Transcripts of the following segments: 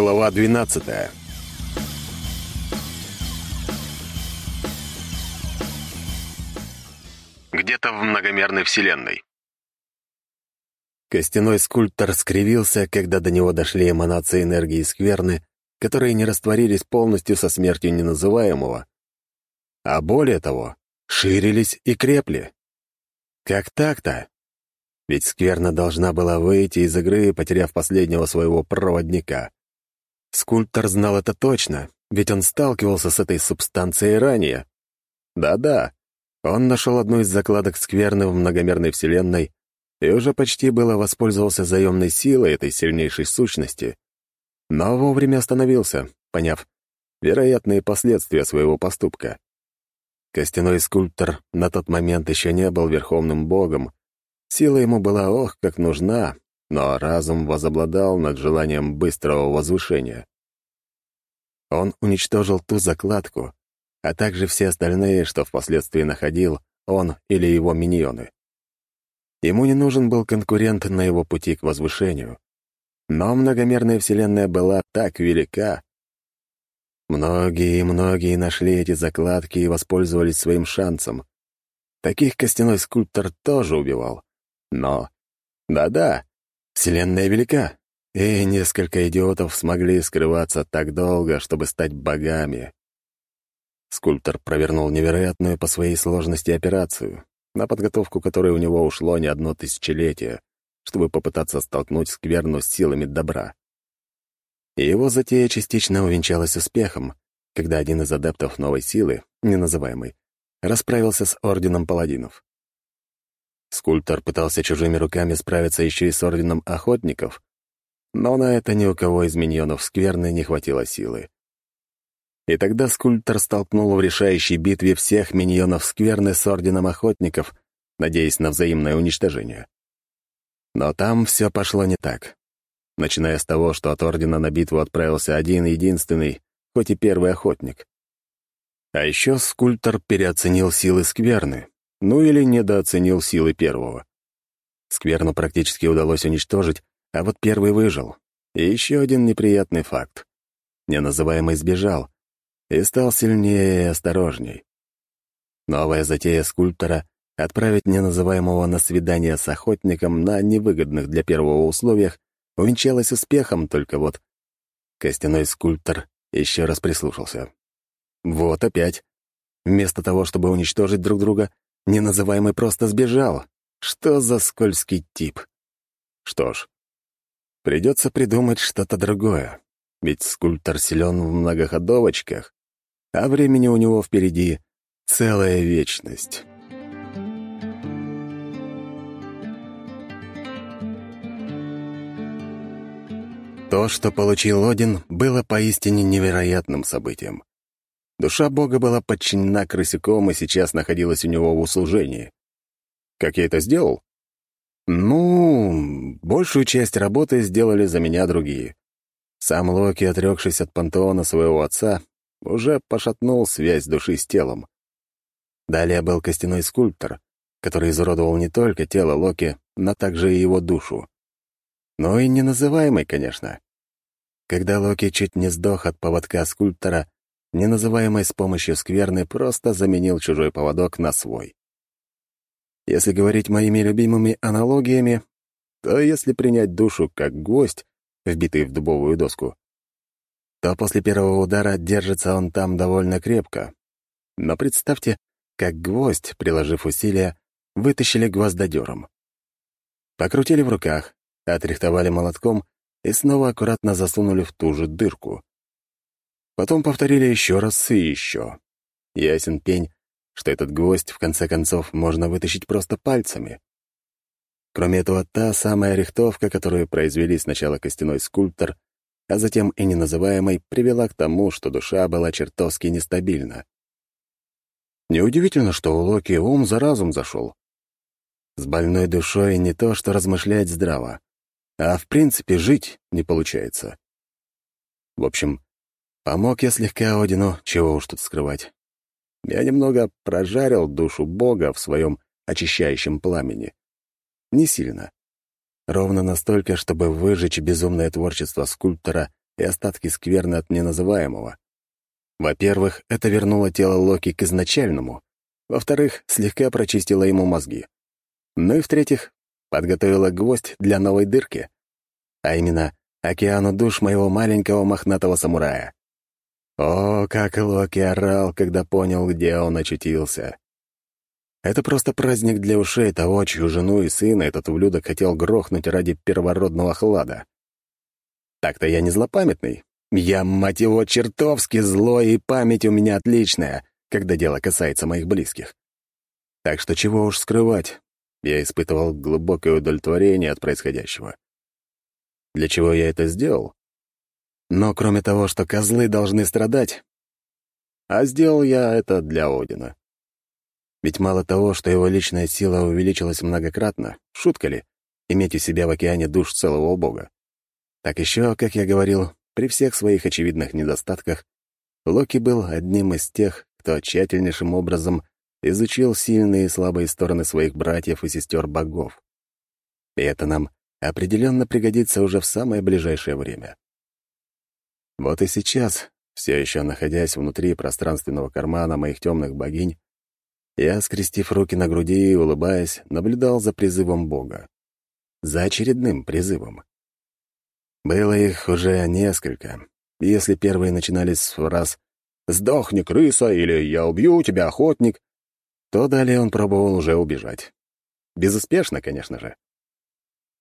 Глава 12 Где-то в многомерной вселенной. Костяной скульптор скривился, когда до него дошли эманации энергии скверны, которые не растворились полностью со смертью неназываемого, а более того, ширились и крепли. Как так-то? Ведь скверна должна была выйти из игры, потеряв последнего своего проводника. Скульптор знал это точно, ведь он сталкивался с этой субстанцией ранее. Да-да, он нашел одну из закладок скверны в многомерной вселенной и уже почти было воспользовался заемной силой этой сильнейшей сущности, но вовремя остановился, поняв вероятные последствия своего поступка. Костяной скульптор на тот момент еще не был верховным богом, сила ему была ох, как нужна, но разум возобладал над желанием быстрого возвышения. Он уничтожил ту закладку, а также все остальные, что впоследствии находил он или его миньоны. Ему не нужен был конкурент на его пути к возвышению. Но многомерная вселенная была так велика. Многие и многие нашли эти закладки и воспользовались своим шансом. Таких костяной скульптор тоже убивал. Но... Да-да, Вселенная велика, и несколько идиотов смогли скрываться так долго, чтобы стать богами. Скульптор провернул невероятную по своей сложности операцию, на подготовку которой у него ушло не одно тысячелетие, чтобы попытаться столкнуть скверну с силами добра. И его затея частично увенчалась успехом, когда один из адептов новой силы, неназываемый, расправился с Орденом Паладинов. Скульптор пытался чужими руками справиться еще и с Орденом Охотников, но на это ни у кого из миньонов скверны не хватило силы. И тогда скульптор столкнул в решающей битве всех миньонов скверны с Орденом Охотников, надеясь на взаимное уничтожение. Но там все пошло не так. Начиная с того, что от Ордена на битву отправился один единственный, хоть и первый охотник. А еще скульптор переоценил силы скверны, ну или недооценил силы первого. Скверну практически удалось уничтожить, а вот первый выжил. И еще один неприятный факт. Неназываемый сбежал и стал сильнее и осторожней. Новая затея скульптора — отправить неназываемого на свидание с охотником на невыгодных для первого условиях увенчалась успехом, только вот костяной скульптор еще раз прислушался. Вот опять. Вместо того, чтобы уничтожить друг друга, Неназываемый просто сбежал. Что за скользкий тип? Что ж, придется придумать что-то другое. Ведь скульптор силен в многоходовочках, а времени у него впереди целая вечность. То, что получил Один, было поистине невероятным событием. Душа Бога была подчинена крысяком и сейчас находилась у него в услужении. Как я это сделал? Ну, большую часть работы сделали за меня другие. Сам Локи, отрекшись от пантеона своего отца, уже пошатнул связь души с телом. Далее был костяной скульптор, который изуродовал не только тело Локи, но также и его душу. Но и неназываемый, конечно. Когда Локи чуть не сдох от поводка скульптора, неназываемый с помощью скверны, просто заменил чужой поводок на свой. Если говорить моими любимыми аналогиями, то если принять душу как гвоздь, вбитый в дубовую доску, то после первого удара держится он там довольно крепко. Но представьте, как гвоздь, приложив усилия, вытащили гвоздодером. Покрутили в руках, отрихтовали молотком и снова аккуратно засунули в ту же дырку. Потом повторили еще раз и еще. Ясен пень, что этот гвоздь, в конце концов, можно вытащить просто пальцами. Кроме этого, та самая рихтовка, которую произвели сначала костяной скульптор, а затем и неназываемый, привела к тому, что душа была чертовски нестабильна. Неудивительно, что у Локи ум за разум зашел. С больной душой не то что размышлять здраво, а в принципе жить не получается. В общем, Помог я слегка Одину, чего уж тут скрывать. Я немного прожарил душу Бога в своем очищающем пламени. Не сильно. Ровно настолько, чтобы выжечь безумное творчество скульптора и остатки скверны от неназываемого. Во-первых, это вернуло тело Локи к изначальному. Во-вторых, слегка прочистило ему мозги. Ну и в-третьих, подготовила гвоздь для новой дырки, а именно океану душ моего маленького мохнатого самурая. О, как Локи орал, когда понял, где он очутился. Это просто праздник для ушей того, чью жену и сына этот ублюдок хотел грохнуть ради первородного хлада. Так-то я не злопамятный. Я, мать его, чертовски злой, и память у меня отличная, когда дело касается моих близких. Так что чего уж скрывать, я испытывал глубокое удовлетворение от происходящего. Для чего я это сделал? Но кроме того, что козлы должны страдать, а сделал я это для Одина. Ведь мало того, что его личная сила увеличилась многократно, шутка ли, иметь у себя в океане душ целого бога. Так еще, как я говорил, при всех своих очевидных недостатках, Локи был одним из тех, кто тщательнейшим образом изучил сильные и слабые стороны своих братьев и сестер богов. И это нам определенно пригодится уже в самое ближайшее время. Вот и сейчас, все еще находясь внутри пространственного кармана моих темных богинь, я, скрестив руки на груди и улыбаясь, наблюдал за призывом Бога. За очередным призывом. Было их уже несколько. Если первые начинались с фраз «Сдохни, крыса!» или «Я убью тебя, охотник!», то далее он пробовал уже убежать. Безуспешно, конечно же.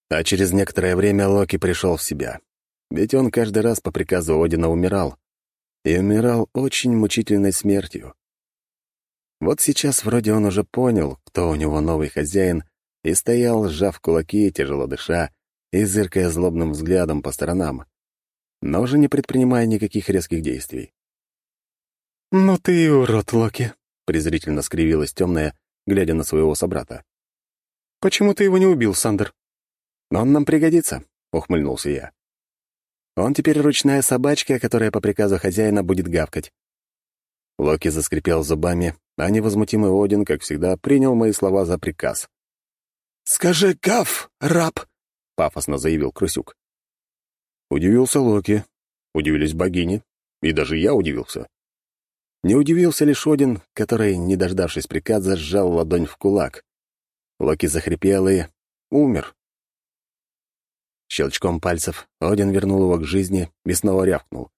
А через некоторое время Локи пришел в себя. Ведь он каждый раз по приказу Одина умирал. И умирал очень мучительной смертью. Вот сейчас вроде он уже понял, кто у него новый хозяин, и стоял, сжав кулаки, тяжело дыша и зыркая злобным взглядом по сторонам, но уже не предпринимая никаких резких действий. «Ну ты и урод, Локи», — презрительно скривилась темная, глядя на своего собрата. «Почему ты его не убил, Сандер?» «Он нам пригодится», — ухмыльнулся я. «Он теперь ручная собачка, которая по приказу хозяина будет гавкать». Локи заскрипел зубами, а невозмутимый Один, как всегда, принял мои слова за приказ. «Скажи гав, раб!» — пафосно заявил Крысюк. Удивился Локи, удивились богини, и даже я удивился. Не удивился лишь Один, который, не дождавшись приказа, сжал ладонь в кулак. Локи захрипел и умер. Щелчком пальцев Один вернул его к жизни и снова рявкнул.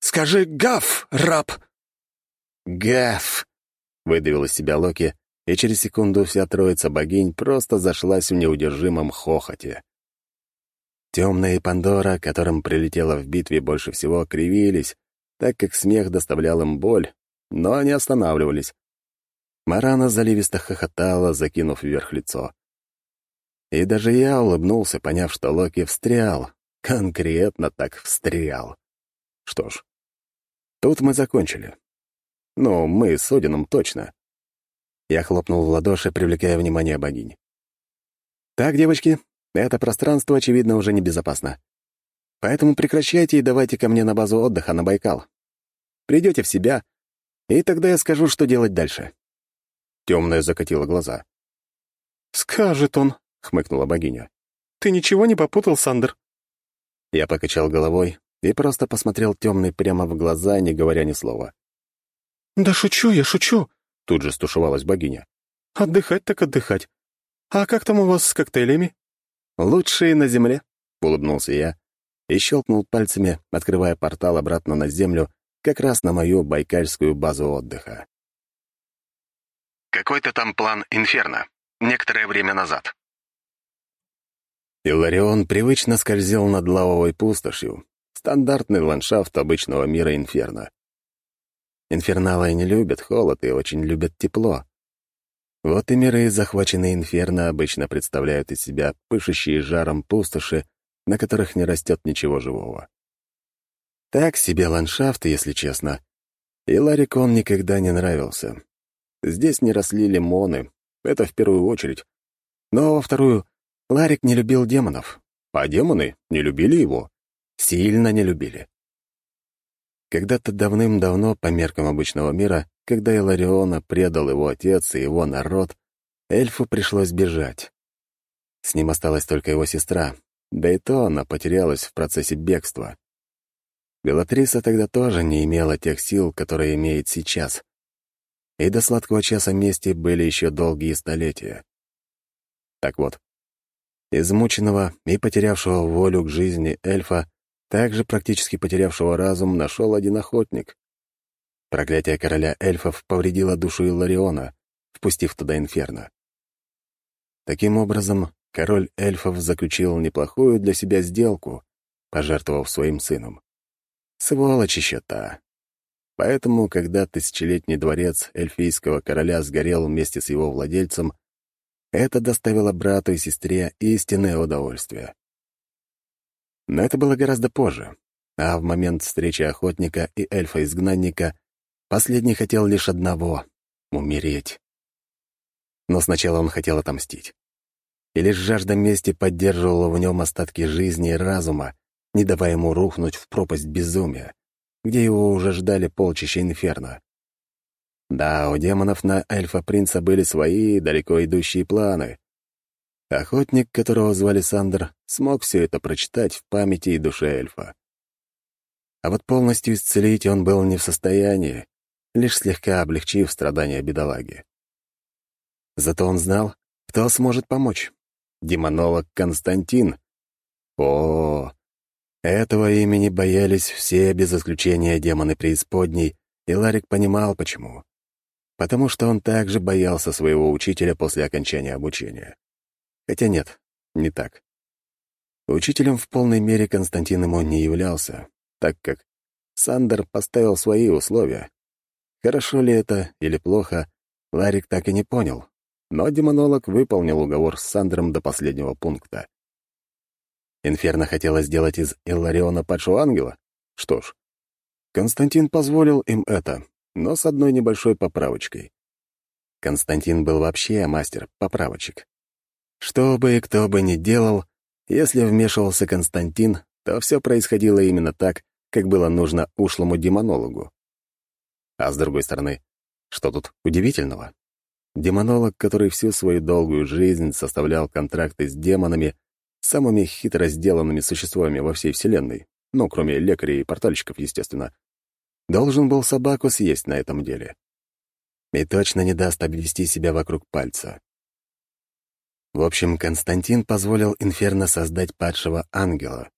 «Скажи гав, раб!» «Гав!» — выдавил из себя Локи, и через секунду вся троица богинь просто зашлась в неудержимом хохоте. Темная и Пандора, которым прилетело в битве больше всего, кривились, так как смех доставлял им боль, но они останавливались. Марана заливисто хохотала, закинув вверх лицо. И даже я улыбнулся, поняв, что Локи встрял, конкретно так встрял. Что ж, тут мы закончили. Ну, мы с Одином точно. Я хлопнул в ладоши, привлекая внимание богинь. «Так, девочки, это пространство, очевидно, уже небезопасно. Поэтому прекращайте и давайте ко мне на базу отдыха на Байкал. Придете в себя, и тогда я скажу, что делать дальше». Темная закатила глаза. «Скажет он», — хмыкнула богиня. «Ты ничего не попутал, Сандер?» Я покачал головой и просто посмотрел темный прямо в глаза, не говоря ни слова. «Да шучу я, шучу!» — тут же стушевалась богиня. «Отдыхать так отдыхать. А как там у вас с коктейлями?» «Лучшие на земле», — улыбнулся я и щелкнул пальцами, открывая портал обратно на землю, как раз на мою байкальскую базу отдыха. Какой-то там план Инферно. Некоторое время назад. Иларион привычно скользил над лавовой пустошью. Стандартный ландшафт обычного мира Инферно. Инферналы не любят холод и очень любят тепло. Вот и миры, захваченные инферно, обычно представляют из себя пышущие жаром пустоши, на которых не растет ничего живого. Так себе ландшафт, если честно. И Ларику он никогда не нравился. Здесь не росли лимоны, это в первую очередь. Но во вторую, Ларик не любил демонов, а демоны не любили его. Сильно не любили. Когда-то давным-давно, по меркам обычного мира, когда Илариона предал его отец и его народ, эльфу пришлось бежать. С ним осталась только его сестра, да и то она потерялась в процессе бегства. Белатриса тогда тоже не имела тех сил, которые имеет сейчас. И до сладкого часа мести были еще долгие столетия. Так вот, измученного и потерявшего волю к жизни эльфа, также практически потерявшего разум, нашел один охотник. Проклятие короля эльфов повредило душу Иллариона, впустив туда инферно. Таким образом, король эльфов заключил неплохую для себя сделку, пожертвовав своим сыном. Сволочь еще та. Поэтому, когда тысячелетний дворец эльфийского короля сгорел вместе с его владельцем, это доставило брату и сестре истинное удовольствие. Но это было гораздо позже, а в момент встречи охотника и эльфа-изгнанника последний хотел лишь одного — умереть. Но сначала он хотел отомстить. И лишь жажда мести поддерживала в нем остатки жизни и разума, не давая ему рухнуть в пропасть безумия, где его уже ждали полчища инферно. Да, у демонов на Эльфа-принца были свои далеко идущие планы. Охотник, которого звали Сандер, смог все это прочитать в памяти и душе эльфа. А вот полностью исцелить он был не в состоянии, лишь слегка облегчив страдания бедолаги. Зато он знал, кто сможет помочь. Демонолог Константин. О, этого имени боялись все без исключения демоны преисподней, и Ларик понимал, почему. Потому что он также боялся своего учителя после окончания обучения. Хотя нет, не так. Учителем в полной мере Константин ему не являлся, так как Сандер поставил свои условия. Хорошо ли это или плохо, Ларик так и не понял, но демонолог выполнил уговор с Сандером до последнего пункта. Инферно хотела сделать из Иллариона падшего ангела? Что ж, Константин позволил им это, но с одной небольшой поправочкой. Константин был вообще мастер поправочек. Что бы и кто бы ни делал, если вмешивался Константин, то все происходило именно так, как было нужно ушлому демонологу. А с другой стороны, что тут удивительного? Демонолог, который всю свою долгую жизнь составлял контракты с демонами, самыми хитро сделанными существами во всей Вселенной, ну, кроме лекарей и портальщиков, естественно, должен был собаку съесть на этом деле. И точно не даст обвести себя вокруг пальца. В общем, Константин позволил Инферно создать падшего ангела.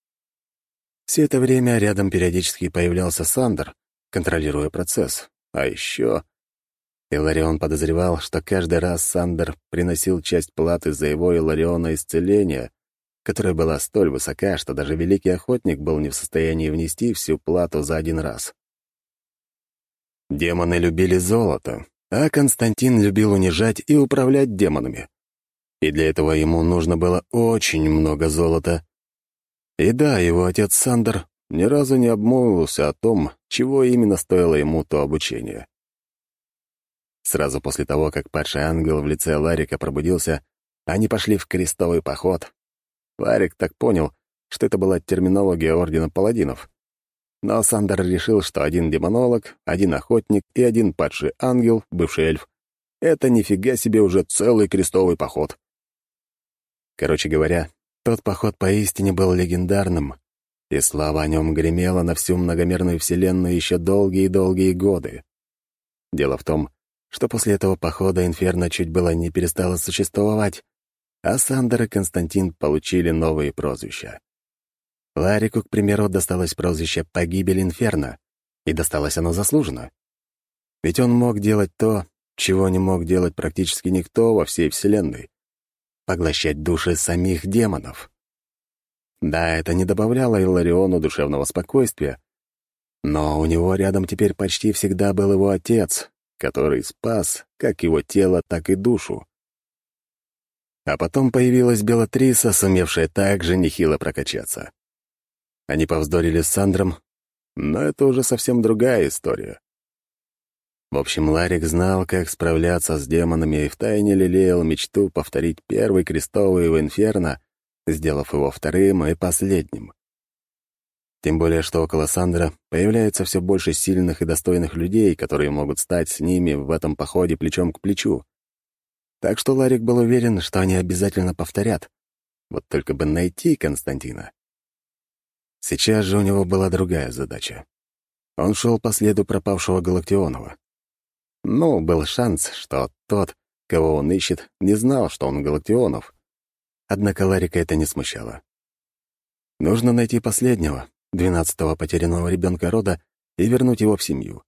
Все это время рядом периодически появлялся Сандер, контролируя процесс. А еще... Иларион подозревал, что каждый раз Сандер приносил часть платы за его Илариона исцеления, которая была столь высока, что даже великий охотник был не в состоянии внести всю плату за один раз. Демоны любили золото, а Константин любил унижать и управлять демонами. И для этого ему нужно было очень много золота. И да, его отец Сандер ни разу не обмолвился о том, чего именно стоило ему то обучение. Сразу после того, как падший ангел в лице Ларика пробудился, они пошли в крестовый поход, Ларик так понял, что это была терминология Ордена Паладинов. Но Сандер решил, что один демонолог, один охотник и один падший ангел, бывший эльф, это нифига себе уже целый крестовый поход. Короче говоря, тот поход поистине был легендарным, и слава о нем гремела на всю многомерную вселенную еще долгие-долгие годы. Дело в том, что после этого похода Инферно чуть было не перестало существовать, а Сандер и Константин получили новые прозвища. Ларику, к примеру, досталось прозвище «Погибель Инферно», и досталось оно заслуженно. Ведь он мог делать то, чего не мог делать практически никто во всей Вселенной — поглощать души самих демонов. Да, это не добавляло Илариону душевного спокойствия, но у него рядом теперь почти всегда был его отец, который спас как его тело, так и душу. А потом появилась Белатриса, сумевшая также нехило прокачаться. Они повздорили с Сандром, но это уже совсем другая история. В общем, Ларик знал, как справляться с демонами и втайне лелеял мечту повторить первый крестовый в Инферно, сделав его вторым и последним. Тем более, что около Сандра появляется все больше сильных и достойных людей, которые могут стать с ними в этом походе плечом к плечу. Так что Ларик был уверен, что они обязательно повторят. Вот только бы найти Константина. Сейчас же у него была другая задача. Он шел по следу пропавшего Галактионова. Ну, был шанс, что тот, кого он ищет, не знал, что он Галактионов. Однако Ларика это не смущало. Нужно найти последнего, двенадцатого потерянного ребенка рода, и вернуть его в семью.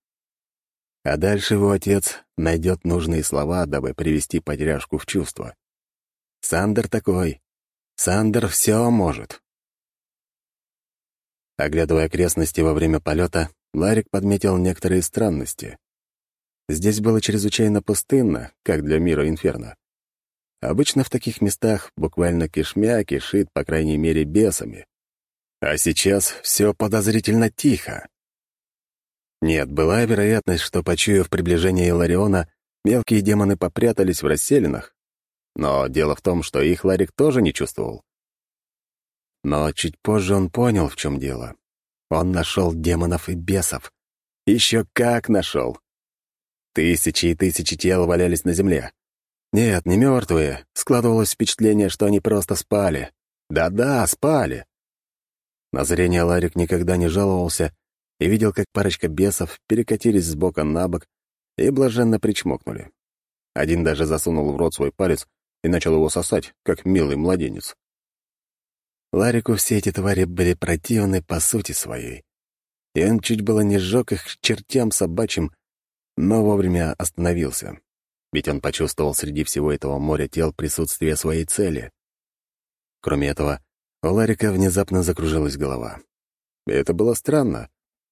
А дальше его отец найдет нужные слова, дабы привести потеряшку в чувство. Сандер такой. Сандер все может. Оглядывая окрестности во время полета, Ларик подметил некоторые странности. Здесь было чрезвычайно пустынно, как для мира Инферно. Обычно в таких местах буквально кишмя кишит, по крайней мере, бесами. А сейчас все подозрительно тихо. Нет, была вероятность, что, почуяв приближение Илариона, мелкие демоны попрятались в расселинах. Но дело в том, что их Ларик тоже не чувствовал. Но чуть позже он понял, в чем дело. Он нашел демонов и бесов. Еще как нашел. Тысячи и тысячи тел валялись на земле. Нет, не мертвые. Складывалось впечатление, что они просто спали. Да-да, спали. На зрение Ларик никогда не жаловался и видел, как парочка бесов перекатились с бока на бок и блаженно причмокнули. Один даже засунул в рот свой палец и начал его сосать, как милый младенец. Ларику все эти твари были противны по сути своей, и он чуть было не сжег их чертям собачьим, но вовремя остановился, ведь он почувствовал среди всего этого моря тел присутствие своей цели. Кроме этого, у Ларика внезапно закружилась голова. И это было странно,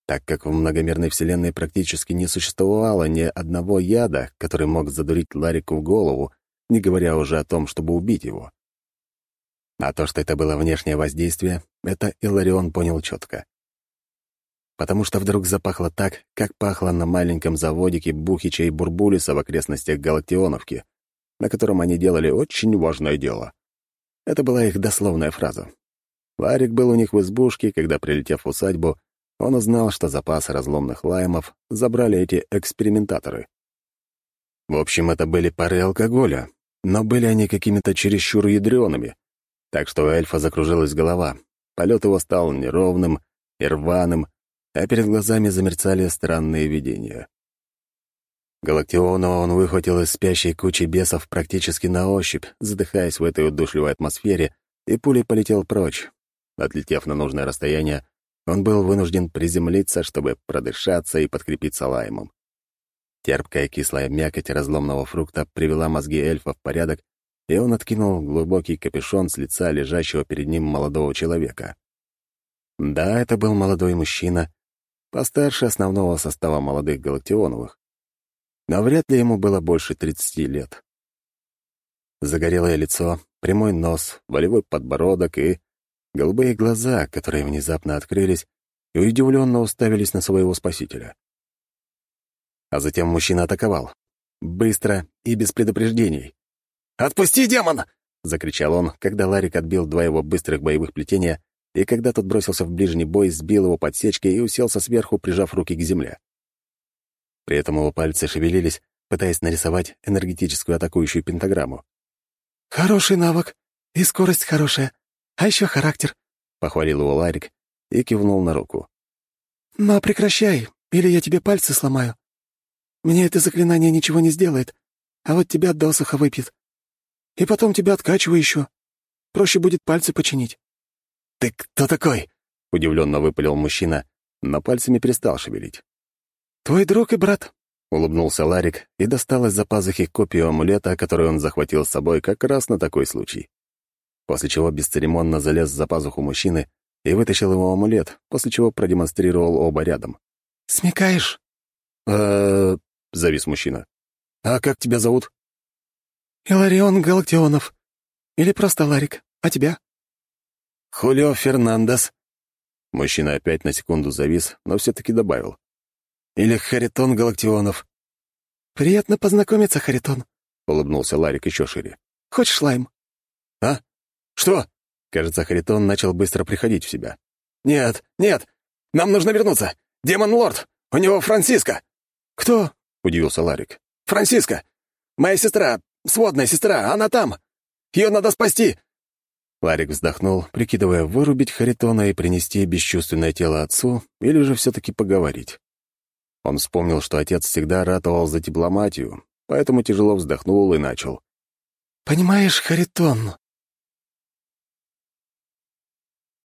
так как в многомерной вселенной практически не существовало ни одного яда, который мог задурить Ларику в голову, не говоря уже о том, чтобы убить его. А то, что это было внешнее воздействие, это Иларион понял четко. Потому что вдруг запахло так, как пахло на маленьком заводике Бухича и Бурбулиса в окрестностях Галактионовки, на котором они делали очень важное дело. Это была их дословная фраза. Ларик был у них в избушке, когда, прилетев в усадьбу, он узнал, что запасы разломных лаймов забрали эти экспериментаторы. В общем, это были пары алкоголя, но были они какими-то чересчур ядреными, так что у эльфа закружилась голова, полет его стал неровным и рваным, а перед глазами замерцали странные видения. Галактионова он выхватил из спящей кучи бесов практически на ощупь, задыхаясь в этой удушливой атмосфере, и пулей полетел прочь, Отлетев на нужное расстояние, он был вынужден приземлиться, чтобы продышаться и подкрепиться лаймом. Терпкая кислая мякоть разломного фрукта привела мозги эльфа в порядок, и он откинул глубокий капюшон с лица лежащего перед ним молодого человека. Да, это был молодой мужчина, постарше основного состава молодых галактионовых. Но вряд ли ему было больше 30 лет. Загорелое лицо, прямой нос, волевой подбородок и голубые глаза, которые внезапно открылись и удивленно уставились на своего спасителя. А затем мужчина атаковал. Быстро и без предупреждений. «Отпусти демона!» — закричал он, когда Ларик отбил два его быстрых боевых плетения, и когда тот бросился в ближний бой, сбил его подсечкой и уселся сверху, прижав руки к земле. При этом его пальцы шевелились, пытаясь нарисовать энергетическую атакующую пентаграмму. «Хороший навык, и скорость хорошая. А еще характер», — похвалил его Ларик и кивнул на руку. «Но прекращай, или я тебе пальцы сломаю. Мне это заклинание ничего не сделает, а вот тебя досуха выпьет. И потом тебя откачиваю еще. Проще будет пальцы починить». «Ты кто такой?» — удивленно выпалил мужчина, но пальцами перестал шевелить. «Твой друг и брат», — улыбнулся Ларик и достал из-за пазухи копию амулета, который он захватил с собой как раз на такой случай после чего бесцеремонно залез за пазуху мужчины и вытащил его амулет, после чего продемонстрировал оба рядом. «Смекаешь?» «Э-э...» — завис мужчина. «А как тебя зовут?» «Иларион Галактионов. Или просто Ларик. А тебя?» «Хулио Фернандес». Мужчина опять на секунду завис, но все-таки добавил. «Или Харитон Галактионов». «Приятно познакомиться, Харитон», — улыбнулся Ларик еще шире. «Хочешь лайм?» «А? «Что?» Кажется, Харитон начал быстро приходить в себя. «Нет, нет! Нам нужно вернуться! Демон-лорд! У него Франциска!» «Кто?» — удивился Ларик. «Франциска! Моя сестра, сводная сестра, она там! Ее надо спасти!» Ларик вздохнул, прикидывая, вырубить Харитона и принести бесчувственное тело отцу, или же все-таки поговорить. Он вспомнил, что отец всегда ратовал за дипломатию, поэтому тяжело вздохнул и начал. «Понимаешь, Харитон,